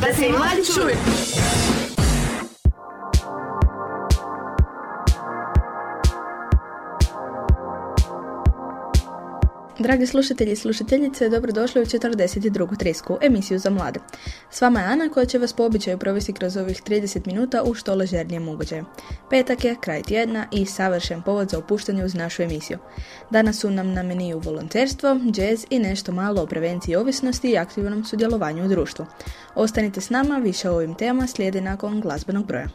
Da se mladi čuju. Dragi slušatelji i slušateljice, dobrodošli u 42. trisku, emisiju za mlade. S vama je Ana koja će vas po običaju provesti kroz ovih 30 minuta u što ležernijem ugođaju. Petak je, kraj tjedna i savršen povod za opuštanje uz našu emisiju. Danas su nam na meniju volonterstvo, jazz i nešto malo o prevenciji ovisnosti i aktivnom sudjelovanju u društvu. Ostanite s nama, više o ovim temama slijedi nakon glazbenog broja.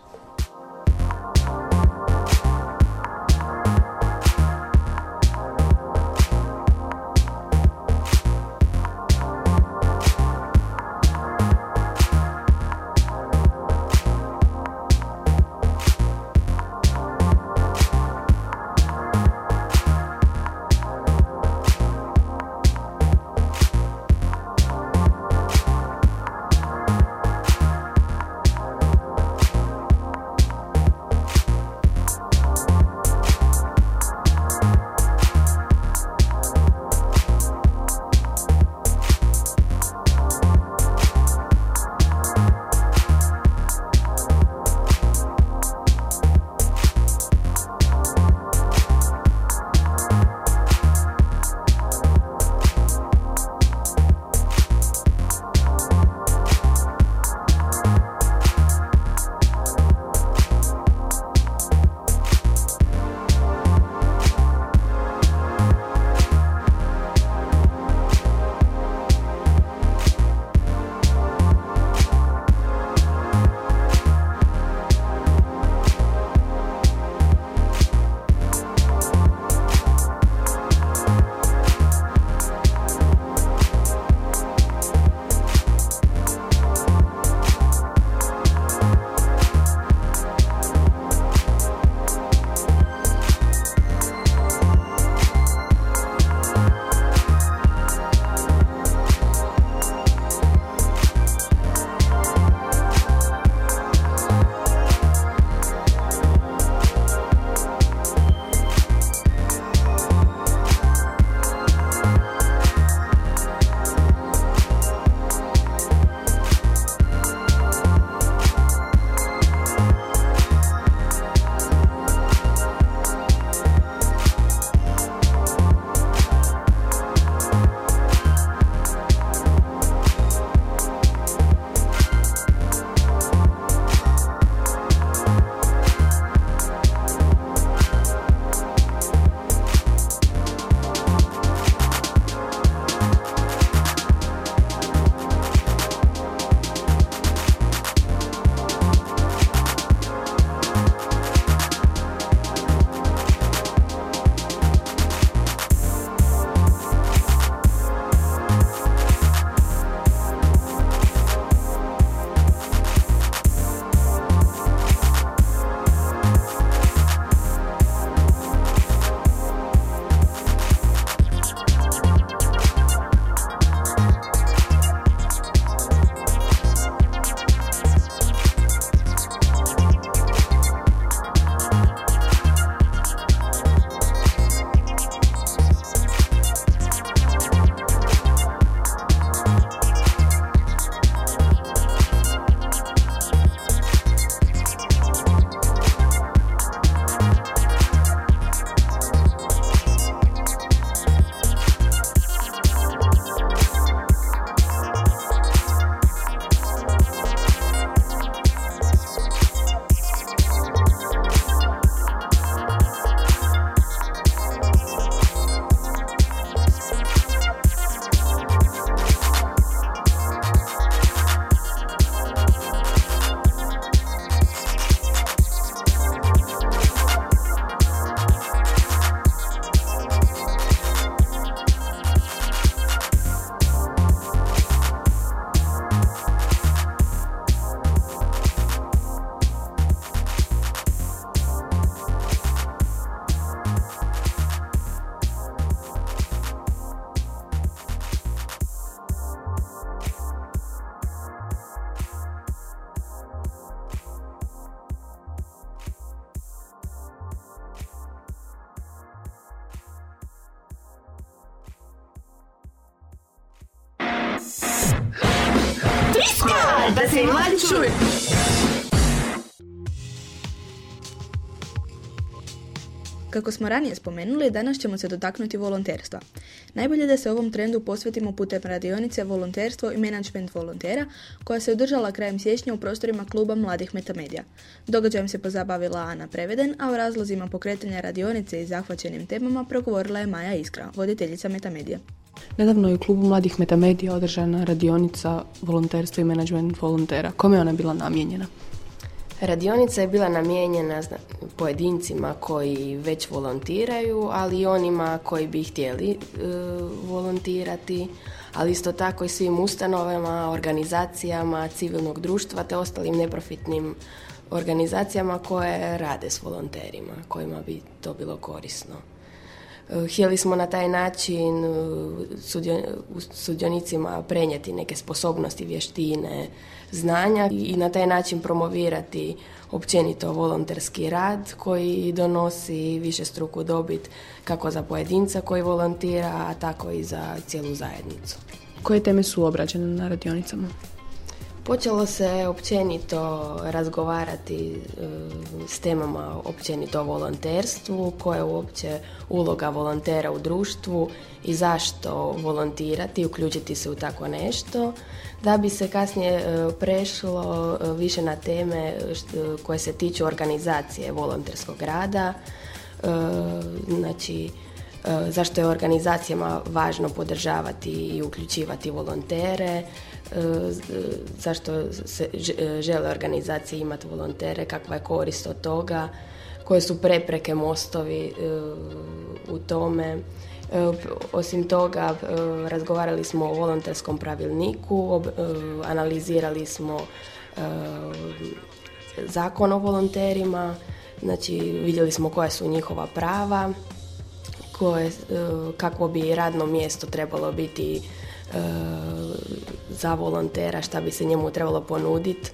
Kako smo ranije spomenuli, danas ćemo se dotaknuti volonterstva. Najbolje da se ovom trendu posvetimo putem radionice Volonterstvo i Management volontera, koja se održala krajem siječnja u prostorima kluba Mladih Metamedija. Događajem se pozabavila Ana Preveden, a o razlozima pokretanja radionice i zahvaćenim temama progovorila je Maja Iskra, voditeljica Metamedija. Nedavno je u klubu Mladih Metamedija održana radionica volonterstva i management volontera. Kome je ona bila namijenjena? Radionica je bila namijenjena pojedincima koji već volontiraju, ali i onima koji bi htjeli e, volontirati, ali isto tako i svim ustanovama, organizacijama civilnog društva te ostalim neprofitnim organizacijama koje rade s volonterima, kojima bi to bilo korisno. E, htjeli smo na taj način e, sudionicima prenijeti neke sposobnosti, vještine, znanja i na taj način promovirati općenito volonterski rad koji donosi više struku dobit kako za pojedinca koji volontira, a tako i za cijelu zajednicu. Koje teme su obrađene na radionicama? Počelo se općenito razgovarati e, s temama općenito o volonterstvu, koja je uopće uloga volontera u društvu i zašto volontirati, uključiti se u tako nešto, da bi se kasnije e, prešlo e, više na teme koje se tiču organizacije volonterskog rada, znači zašto je organizacijama važno podržavati i uključivati volontere, zašto se žele organizacije imati volontere, kakva je korist od toga, koje su prepreke mostovi e, u tome. E, osim toga, razgovarali smo o volonterskom pravilniku, analizirali smo zakon o volonterima, znači vidjeli smo koja su njihova prava, koje, kakvo bi radno mjesto trebalo biti E, za volontera šta bi se njemu trebalo ponuditi.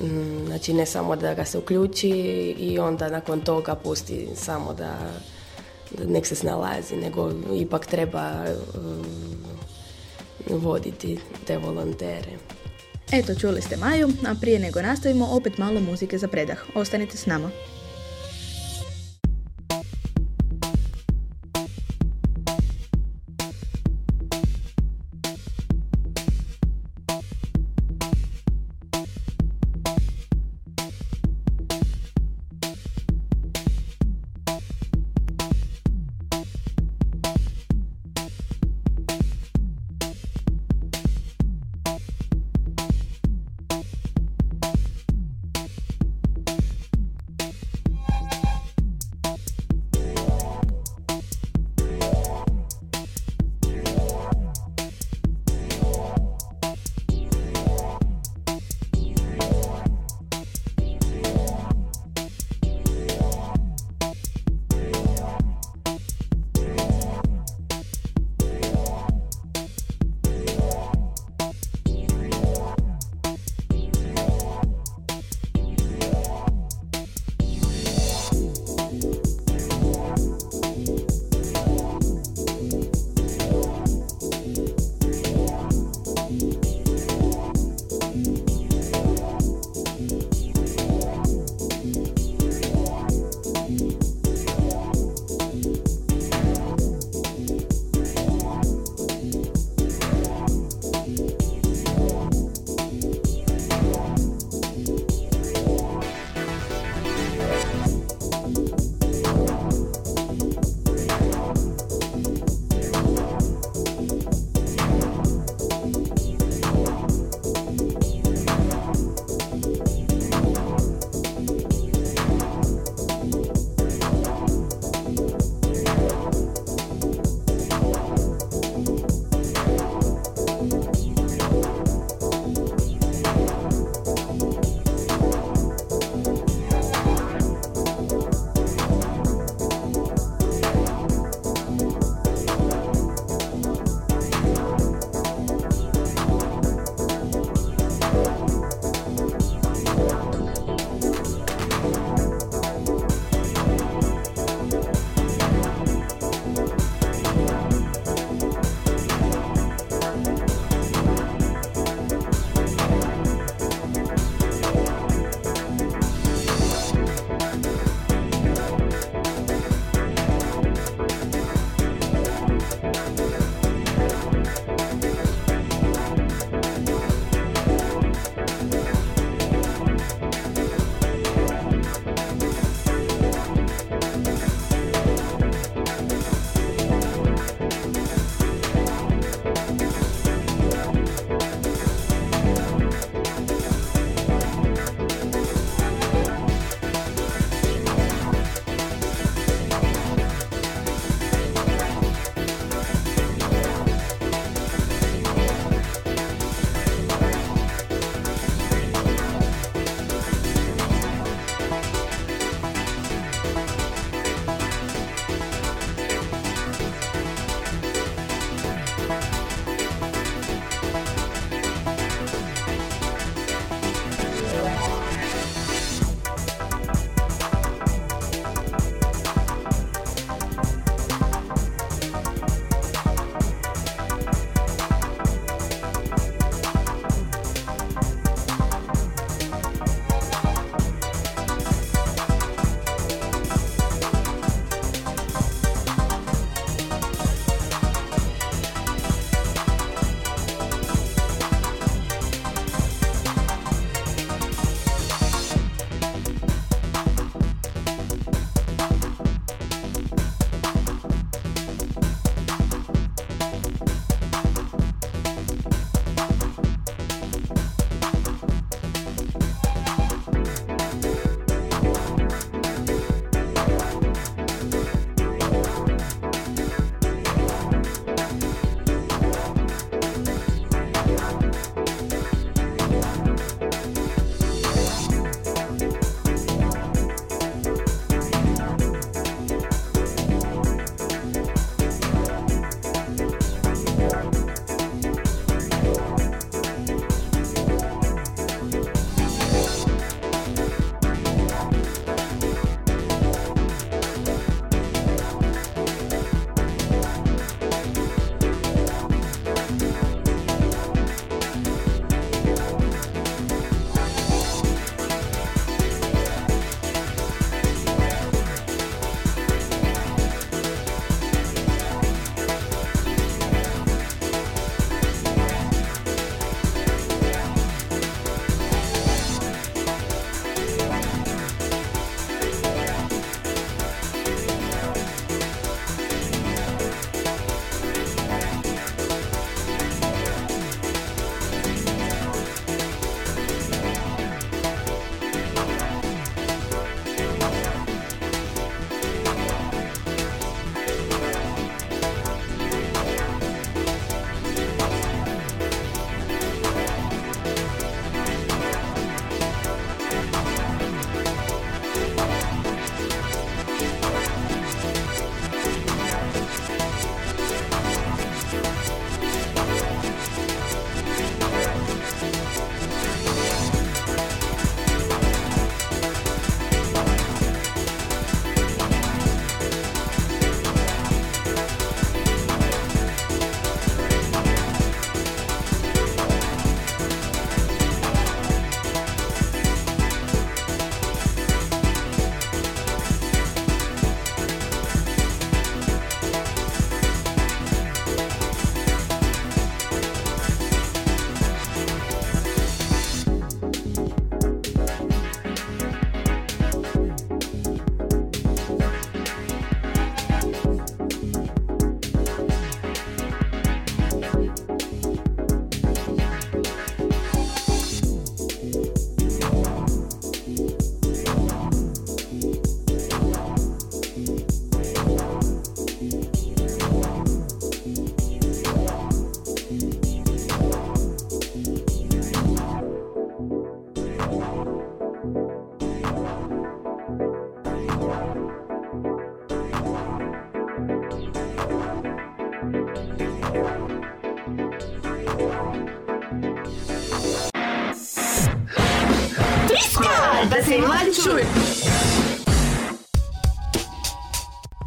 Mm, znači ne samo da ga se uključi i onda nakon toga pusti samo da, nek se snalazi, nego ipak treba e, voditi te volontere. Eto, čuli ste Maju, a prije nego nastavimo opet malo muzike za predah. Ostanite s nama.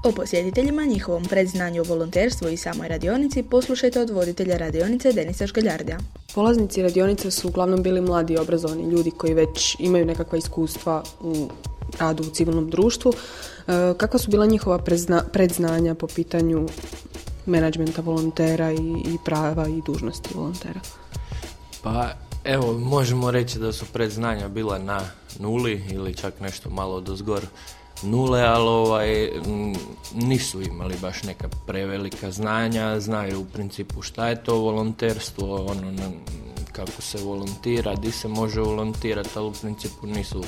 O posjetiteljima, njihovom predznanju o volonterstvu i samoj radionici poslušajte od voditelja radionice Denisa Škeljardija. Polaznici radionice su uglavnom bili mladi i obrazovani ljudi koji već imaju nekakva iskustva u radu u civilnom društvu. E, kakva su bila njihova predznanja po pitanju menadžmenta volontera i, i prava i dužnosti volontera? Pa evo, možemo reći da su predznanja bila na nuli ili čak nešto malo od nule, ali ovaj, nisu imali baš neka prevelika znanja, znaju u principu šta je to volonterstvo, ono, kako se volontira, di se može volontirati, ali u principu nisu,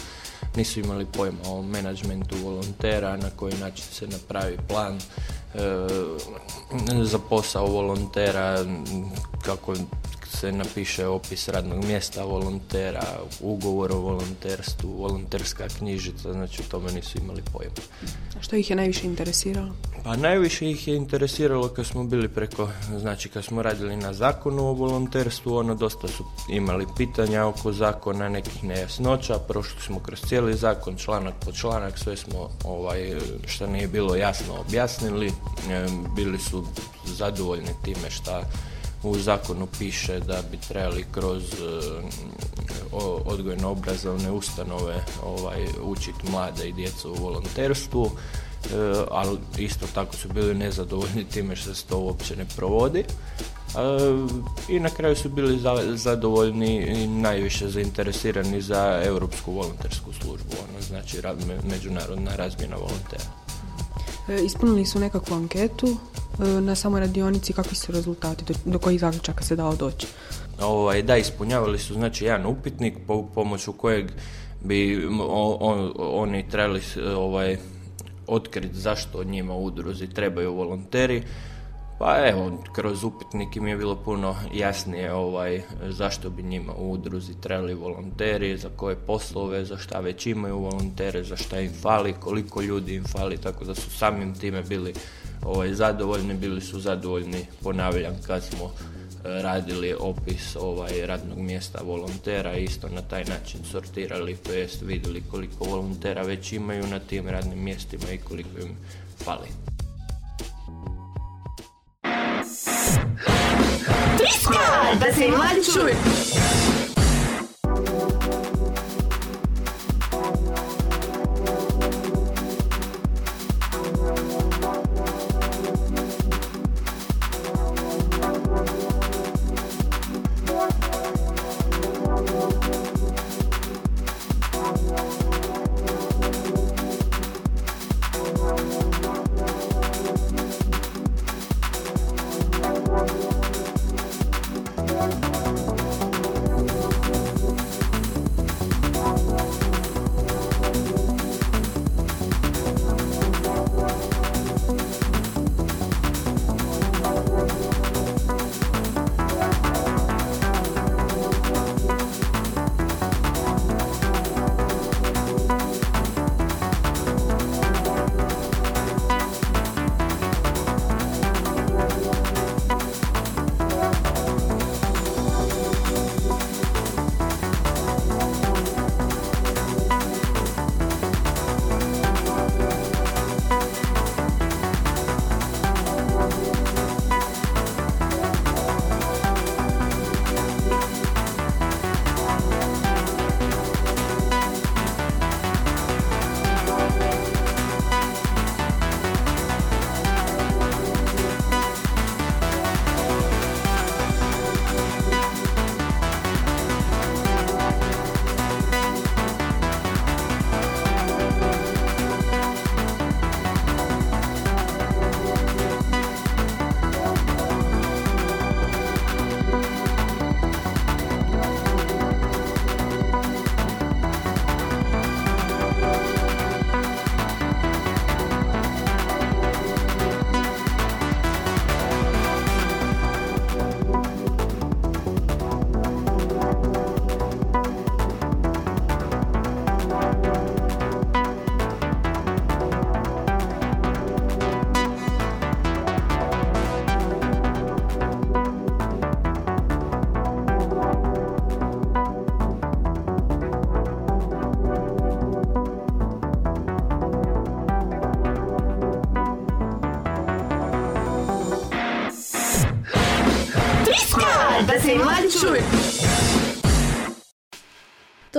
nisu imali pojma o menadžmentu volontera, na koji način se napravi plan e, za posao volontera, kako se napiše opis radnog mjesta volontera, ugovor o volonterstvu, volonterska knjižica, znači o tome nisu imali pojma. A što ih je najviše interesiralo? Pa najviše ih je interesiralo kad smo bili preko, znači kad smo radili na zakonu o volonterstvu, ono dosta su imali pitanja oko zakona, nekih nejasnoća, prošli smo kroz cijeli zakon, članak po članak, sve smo ovaj, što nije bilo jasno objasnili, bili su zadovoljni time šta u zakonu piše da bi trebali kroz e, odgojno obrazovne ustanove ovaj, učiti mlade i djecu u volonterstvu, e, ali isto tako su bili nezadovoljni time što se to uopće ne provodi. E, I na kraju su bili zadovoljni i najviše zainteresirani za europsku volontersku službu, ono znači međunarodna razmjena volontera. Ispunili su nekakvu anketu E, na samoj radionici kakvi su rezultati, do, do kojih zaključaka se dao doći? Ovaj, da, ispunjavali su znači jedan upitnik po pomoću kojeg bi oni trebali ovaj, otkriti zašto njima udruzi trebaju volonteri. Pa evo, kroz upitnik im je bilo puno jasnije ovaj, zašto bi njima u udruzi trebali volonteri, za koje poslove, za šta već imaju volontere, za šta im fali, koliko ljudi im fali, tako da su samim time bili ovaj, zadovoljni, bili su zadovoljni, ponavljam, kad smo e, radili opis ovaj, radnog mjesta volontera isto na taj način sortirali, to jest vidjeli koliko volontera već imaju na tim radnim mjestima i koliko im fali. Da se mladi čuju!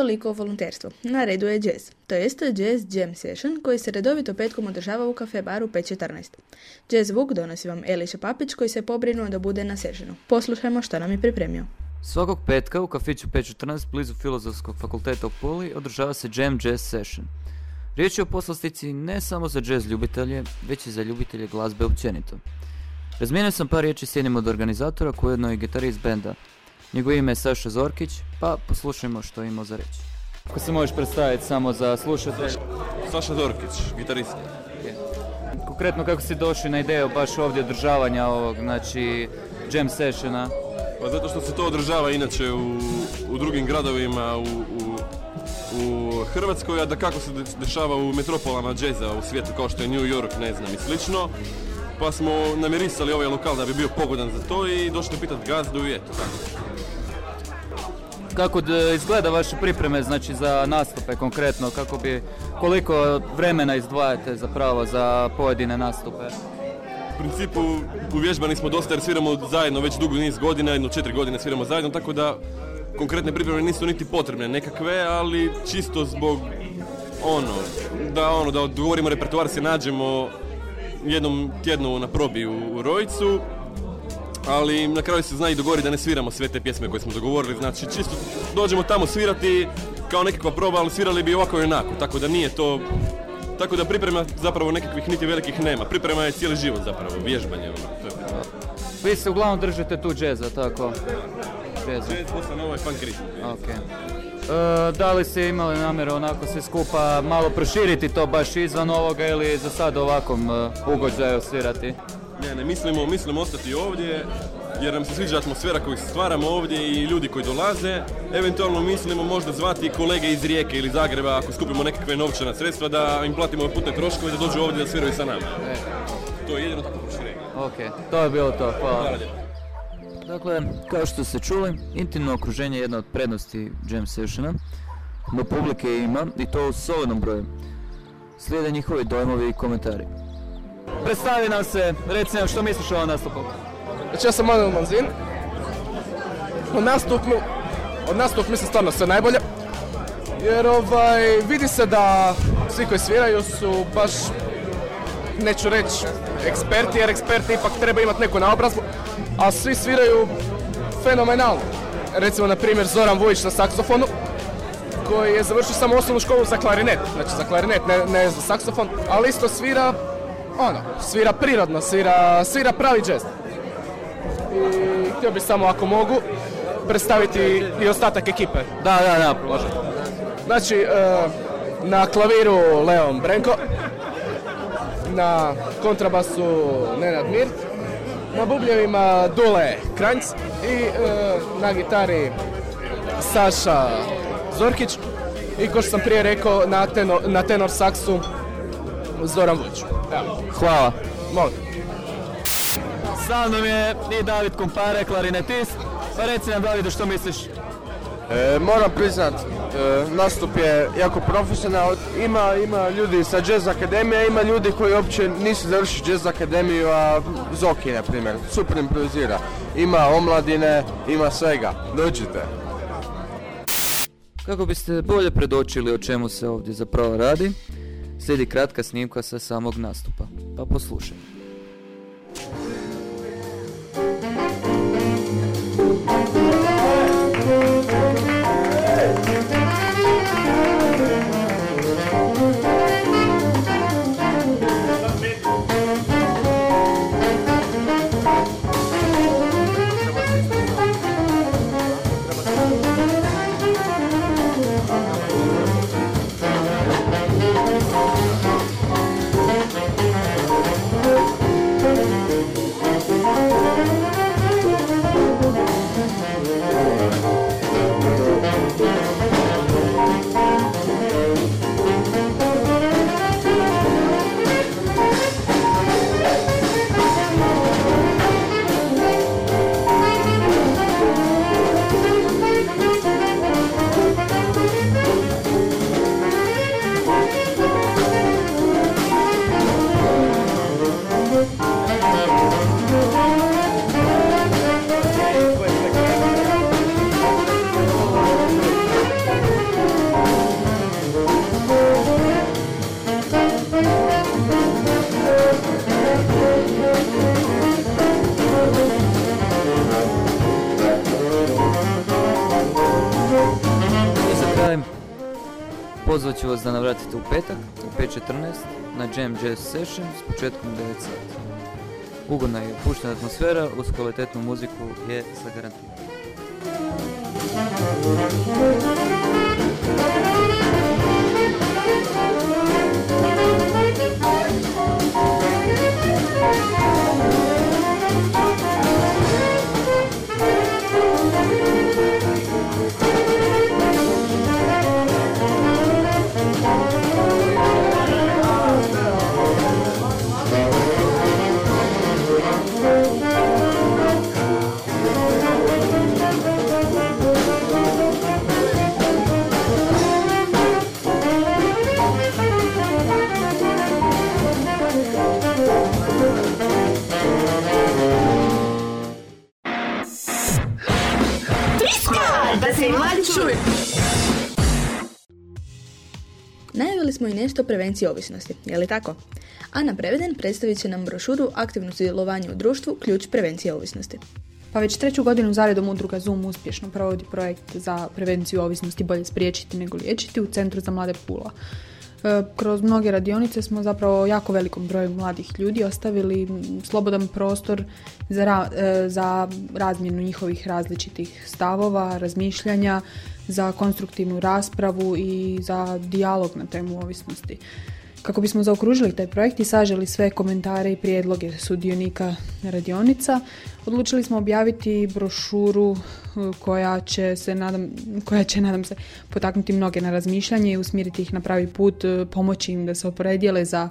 Toliko o volonterstvu. Na redu je jazz. To jest jazz jam session koji se redovito petkom održava u kafe baru 514. Jazz Vuk donosi vam Eliša Papić koji se pobrinuo da bude na sessionu. Poslušajmo što nam je pripremio. Svakog petka u kafiću 514 blizu Filozofskog fakulteta u Puli održava se Jam Jazz Session. Riječ je o poslastici ne samo za jazz ljubitelje, već i za ljubitelje glazbe općenito. Razmijenio sam par riječi s jednim od organizatora koji je ujedno i gitarist benda. Njegovo ime je Saša Zorkić, pa poslušajmo što ima za reći. Ako se možeš predstaviti samo za slušatelj, Saša Dorkić, gitarist. konkretno kako si došli na ideju baš ovdje održavanja ovog, znači, jam sessiona. Pa zato što se to održava inače u, u drugim gradovima u, u, u Hrvatskoj, a da kako se de- dešava u metropolama džeza u svijetu kao što je New York, ne znam, i slično. Pa smo namirisali ovaj lokal da bi bio pogodan za to i došli pitati gazdu i eto tako. Kako d- izgleda vaše pripreme, znači za nastupe konkretno, kako bi, koliko vremena izdvajate zapravo za pojedine nastupe? U principu uvježbani smo dosta jer sviramo zajedno već dugo niz godina, jedno četiri godine sviramo zajedno, tako da konkretne pripreme nisu niti potrebne nekakve, ali čisto zbog ono, da ono, da odgovorimo repertoar se nađemo jednom tjednu na probi u Rojcu, ali na kraju se zna i dogovori da ne sviramo sve te pjesme koje smo dogovorili, znači čisto dođemo tamo svirati kao nekakva proba, ali svirali bi ovako i onako, tako da nije to tako da priprema zapravo nekakvih niti velikih nema. Priprema je cijeli život zapravo, vježbanje. Ono. To je priprema. Vi se uglavnom držite tu džeza, tako? Džeza, Jazz, nova i funk ritm. ok. E, da li ste imali namjeru onako sve skupa malo proširiti to baš izvan ovoga ili za sad ovakvom e, ugođaju svirati? Ne, ne, mislimo, mislimo ostati ovdje jer nam se sviđa atmosfera koju stvaramo ovdje i ljudi koji dolaze. Eventualno mislimo možda zvati kolege iz Rijeke ili Zagreba ako skupimo nekakve novčana sredstva da im platimo putne troškove da dođu ovdje da sviraju sa nama. E, To je jedino tako proširenje. ok, to je bilo to, hvala. Hvala. Dakle, kao što ste čuli, intimno okruženje je jedna od prednosti jam sessiona, no publike ima i to u solidnom broju. Slijede njihovi dojmovi i komentari. Predstavi nam se, reci nam što misliš o ovom nastupu. Znači ja sam Manuel Manzin. Od nastupu, od nastupu mislim stvarno sve najbolje. Jer ovaj, vidi se da svi koji sviraju su baš, neću reći eksperti, jer eksperti ipak treba imati neku naobrazbu, a svi sviraju fenomenalno. Recimo, na primjer, Zoran Vujić na saksofonu, koji je završio samo osnovnu školu za klarinet, znači za klarinet, ne, ne za saksofon, ali isto svira, ono, svira prirodno, svira, svira pravi jazz. I htio bih samo, ako mogu, predstaviti i ostatak ekipe. Da, da, da, može. Znači, e, na klaviru Leon Brenko, na kontrabasu Nenad Mirt, na bubljevima Dule Kranjc i e, na gitari Saša Zorkić i kao što sam prije rekao na tenor, na tenor saksu Zoran Vujić. Evo, Hvala. molim. Sa mnom je i David Kumpare, klarinetist. Pa reci nam Davide što misliš. E, moram priznat, e, nastup je jako profesionalan. Ima, ima ljudi sa jazz akademije, ima ljudi koji uopće nisu završili jazz akademiju, a Zoki, na primjer, super improvizira. Ima omladine, ima svega. Dođite. Kako biste bolje predočili o čemu se ovdje zapravo radi, slijedi kratka snimka sa samog nastupa. Pa poslušaj. Session s početkom 9 sati. Ugodna i opuštena atmosfera uz kvalitetnu muziku je zagarantirana. Smo i nešto o prevenciji ovisnosti, je li tako? Ana Preveden predstavit će nam brošuru Aktivno sudjelovanje u društvu, ključ prevencije ovisnosti. Pa već treću godinu zaredom udruga Zoom uspješno provodi projekt za prevenciju ovisnosti bolje spriječiti nego liječiti u Centru za mlade Pula. E, Kroz mnoge radionice smo zapravo jako velikom broju mladih ljudi ostavili slobodan prostor za, ra- e, za razmjenu njihovih različitih stavova, razmišljanja, za konstruktivnu raspravu i za dijalog na temu ovisnosti. Kako bismo zaokružili taj projekt i saželi sve komentare i prijedloge sudionika radionica, odlučili smo objaviti brošuru e, koja će se, nadam, koja će, nadam se, potaknuti mnoge na razmišljanje i usmjeriti ih na pravi put, e, pomoći im da se opredijele za,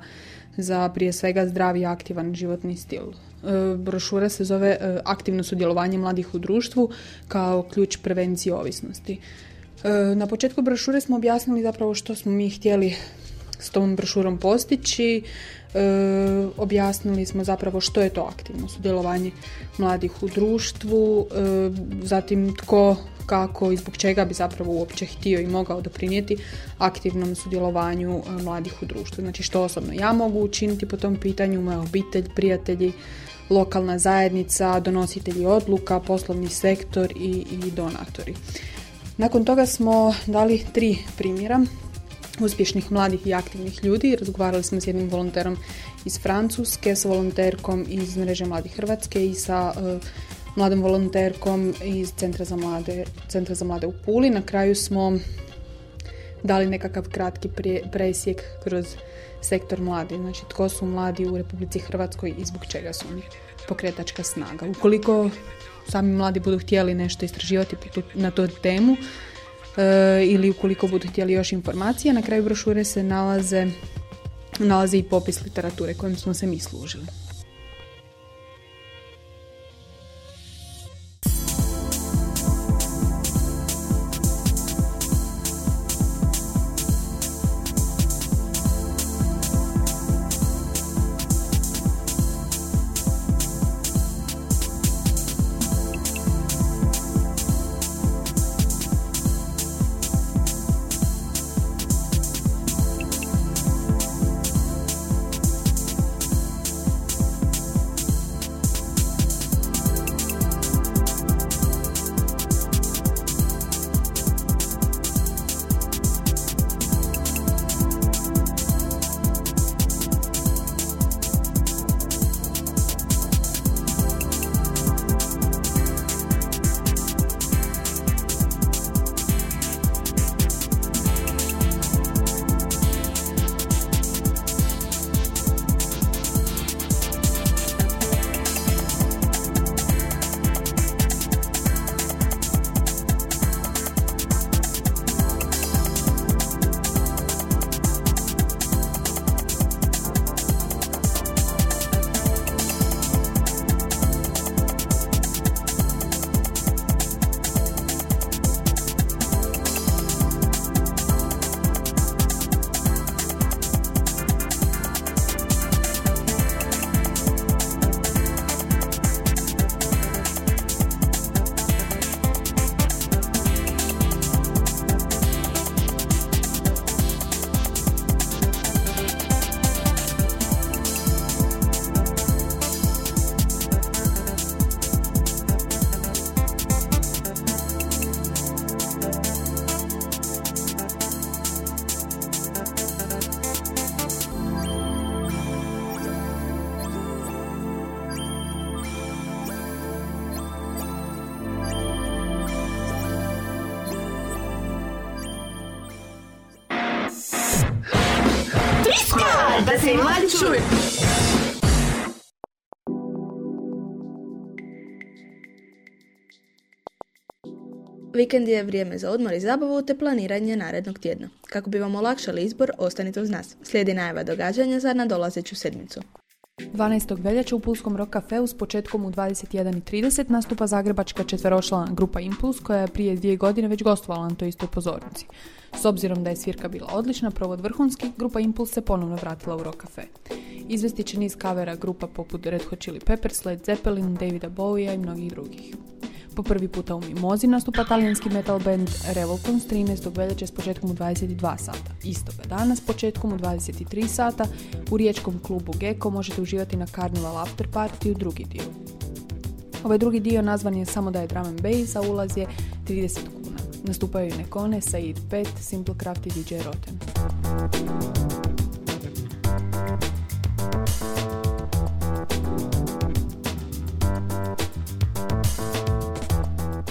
za prije svega zdravi i aktivan životni stil. E, Brošura se zove Aktivno sudjelovanje mladih u društvu kao ključ prevencije ovisnosti. Na početku brošure smo objasnili zapravo što smo mi htjeli s tom brošurom postići. E, objasnili smo zapravo što je to aktivno sudjelovanje mladih u društvu, e, zatim tko, kako i zbog čega bi zapravo uopće htio i mogao doprinijeti aktivnom sudjelovanju e, mladih u društvu. Znači što osobno ja mogu učiniti po tom pitanju, moja obitelj, prijatelji, lokalna zajednica, donositelji odluka, poslovni sektor i, i donatori. Nakon toga smo dali tri primjera uspješnih mladih i aktivnih ljudi. Razgovarali smo s jednim volonterom iz Francuske, s volonterkom iz Mreže Mladih Hrvatske i sa e, mladom volonterkom iz Centra za mlade, Centra za mlade u Puli. Na kraju smo dali nekakav kratki presjek kroz sektor mladi. Znači, tko su mladi u Republici Hrvatskoj i zbog čega su oni pokretačka snaga. Ukoliko sami mladi budu htjeli nešto istraživati na tu temu, ili ukoliko budu htjeli još informacija, na kraju brošure se nalaze, nalazi i popis literature kojim smo se mi služili. Vikend je vrijeme za odmor i zabavu te planiranje narednog tjedna. Kako bi vam olakšali izbor, ostanite uz nas. Slijedi najava događanja za nadolazeću sedmicu. 12. veljače u Pulskom rock cafeu s početkom u 21.30 nastupa zagrebačka četveročlana grupa Impuls koja je prije dvije godine već gostovala na toj istoj pozornici. S obzirom da je svirka bila odlična, provod vrhunski, grupa Impuls se ponovno vratila u rock cafe. Izvesti će niz kavera grupa poput Red Hot Chili Peppers, Led Zeppelin, Davida Bowie i mnogih drugih. Po prvi puta u Mimozi nastupa talijanski metal band Revoltons 13. veljače s početkom u 22 sata. Istoga dana s početkom u 23 sata u riječkom klubu Gecko možete uživati na Carnival After Party u drugi dio. Ovaj drugi dio nazvan je samo da je drum and bass, a ulaz je 30 kuna. Nastupaju i Nekone, Said 5, Simple Craft i DJ.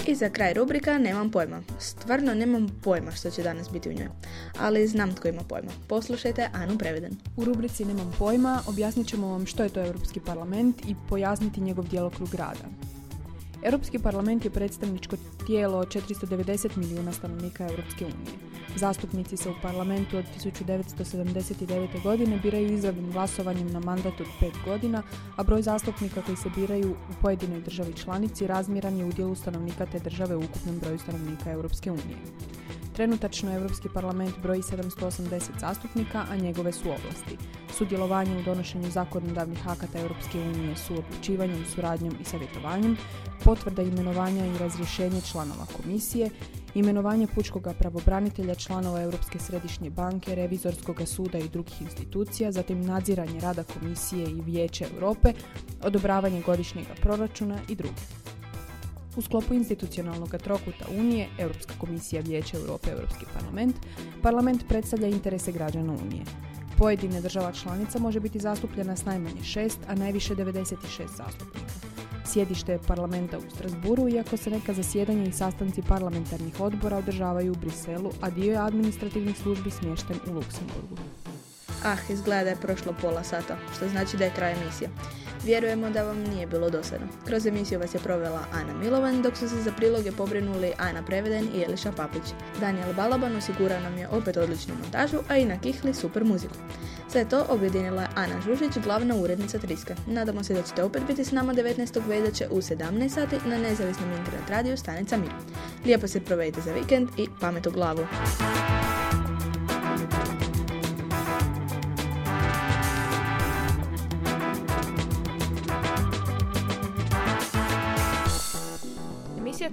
I za kraj rubrika Nemam pojma. Stvarno nemam pojma što će danas biti u njoj. Ali znam tko ima pojma. Poslušajte Anu Preveden. U rubrici Nemam pojma objasnit ćemo vam što je to Europski parlament i pojasniti njegov djelokrug rada. Europski parlament je predstavničko tijelo 490 milijuna stanovnika Europske unije. Zastupnici se u parlamentu od 1979. godine biraju izravnim glasovanjem na mandat od 5 godina, a broj zastupnika koji se biraju u pojedinoj državi članici razmjeran je udjelu stanovnika te države u ukupnom broju stanovnika Europske unije. Trenutačno Europski parlament broji 780 zastupnika, a njegove su ovlasti. Sudjelovanje u donošenju zakonodavnih akata Europske unije su odlučivanjem, suradnjom i savjetovanjem, potvrda imenovanja i razrješenje članova komisije, imenovanje pučkog pravobranitelja članova Europske središnje banke, revizorskog suda i drugih institucija, zatim nadziranje rada komisije i vijeće Europe, odobravanje godišnjeg proračuna i druge. U sklopu institucionalnog trokuta Unije, Europska komisija Vijeća Europe Europski parlament, parlament predstavlja interese građana Unije. Pojedine država članica može biti zastupljena s najmanje šest, a najviše 96 zastupnika. Sjedište je parlamenta u Strasburu, iako se neka zasjedanja i sastanci parlamentarnih odbora održavaju u Briselu, a dio je administrativnih službi smješten u Luksemburgu. Ah, izgleda da je prošlo pola sata, što znači da je kraj emisije. Vjerujemo da vam nije bilo dosadno. Kroz emisiju vas je provela Ana Milovan, dok su se za priloge pobrinuli Ana Preveden i Eliša Papić. Daniel Balaban osigurao nam je opet odličnu montažu, a i na Kihli super muziku. Sve to objedinila je Ana Žužić, glavna urednica Triska. Nadamo se da ćete opet biti s nama 19. veljače u 17 sati na nezavisnom internet radiju Stanica Mir. Lijepo se provedite za vikend i pamet u glavu.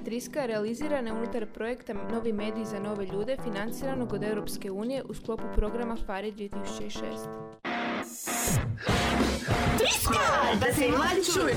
Triska je realizirana unutar projekta Novi mediji za nove ljude financiranog od Europske unije u sklopu programa FARI 2006. Triska! Da se mladi.